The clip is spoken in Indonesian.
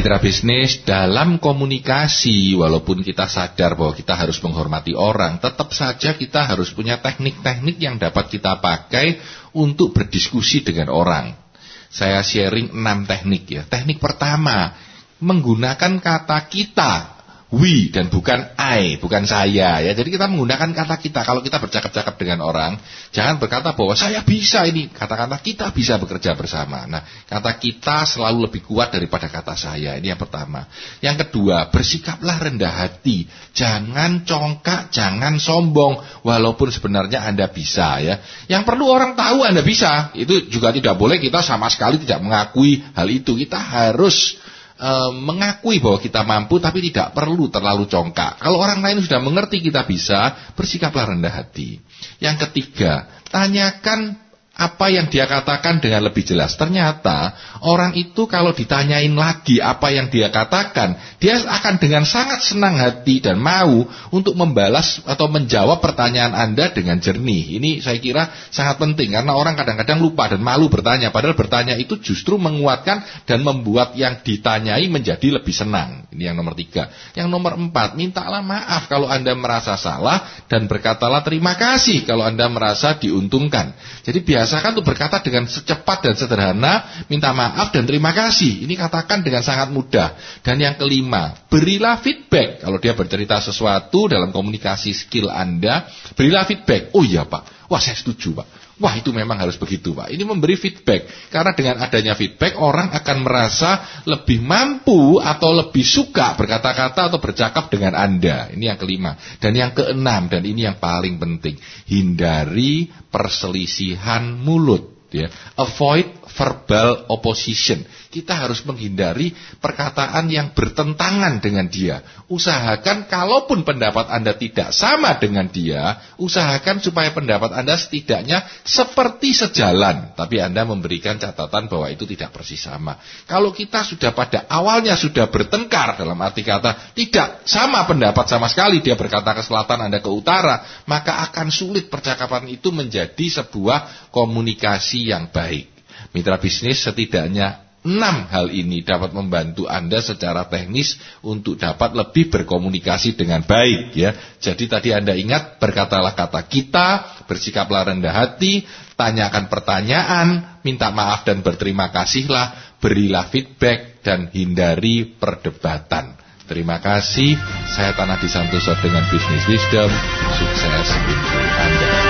Mitra bisnis dalam komunikasi walaupun kita sadar bahwa kita harus menghormati orang tetap saja kita harus punya teknik-teknik yang dapat kita pakai untuk berdiskusi dengan orang. Saya sharing 6 teknik ya. Teknik pertama menggunakan kata kita we dan bukan I, bukan saya ya. Jadi kita menggunakan kata kita kalau kita bercakap-cakap dengan orang, jangan berkata bahwa saya bisa ini. Kata-kata kita bisa bekerja bersama. Nah, kata kita selalu lebih kuat daripada kata saya. Ini yang pertama. Yang kedua, bersikaplah rendah hati. Jangan congkak, jangan sombong walaupun sebenarnya Anda bisa ya. Yang perlu orang tahu Anda bisa. Itu juga tidak boleh kita sama sekali tidak mengakui hal itu. Kita harus e, mengakui bahwa kita mampu tapi tidak perlu terlalu congkak. Kalau orang lain sudah mengerti kita bisa, bersikaplah rendah hati. Yang ketiga, tanyakan apa yang dia katakan dengan lebih jelas. Ternyata orang itu kalau ditanyain lagi apa yang dia katakan, dia akan dengan sangat senang hati dan mau untuk membalas atau menjawab pertanyaan Anda dengan jernih. Ini saya kira sangat penting karena orang kadang-kadang lupa dan malu bertanya. Padahal bertanya itu justru menguatkan dan membuat yang ditanyai menjadi lebih senang. Ini yang nomor tiga. Yang nomor empat, mintalah maaf kalau Anda merasa salah dan berkatalah terima kasih kalau Anda merasa diuntungkan. Jadi biasa biasakan untuk berkata dengan secepat dan sederhana, minta maaf dan terima kasih. Ini katakan dengan sangat mudah. Dan yang kelima, berilah feedback. Kalau dia bercerita sesuatu dalam komunikasi skill Anda, berilah feedback. Oh iya Pak, wah saya setuju Pak. Wah itu memang harus begitu Pak. Ini memberi feedback. Karena dengan adanya feedback orang akan merasa lebih mampu atau lebih suka berkata-kata atau bercakap dengan Anda. Ini yang kelima. Dan yang keenam dan ini yang paling penting. Hindari perselisihan mulut. Ya. Avoid verbal opposition. Kita harus menghindari perkataan yang bertentangan dengan dia. Usahakan kalaupun pendapat Anda tidak sama dengan dia, usahakan supaya pendapat Anda setidaknya seperti sejalan. Tapi Anda memberikan catatan bahwa itu tidak persis sama. Kalau kita sudah pada awalnya sudah bertengkar dalam arti kata tidak sama pendapat sama sekali, dia berkata ke selatan, Anda ke utara, maka akan sulit percakapan itu menjadi sebuah komunikasi yang baik. Mitra bisnis setidaknya enam hal ini dapat membantu Anda secara teknis untuk dapat lebih berkomunikasi dengan baik ya. Jadi tadi Anda ingat berkatalah kata kita, bersikaplah rendah hati, tanyakan pertanyaan, minta maaf dan berterima kasihlah, berilah feedback dan hindari perdebatan. Terima kasih. Saya Tanah Disantoso dengan Business Wisdom. Sukses untuk Anda.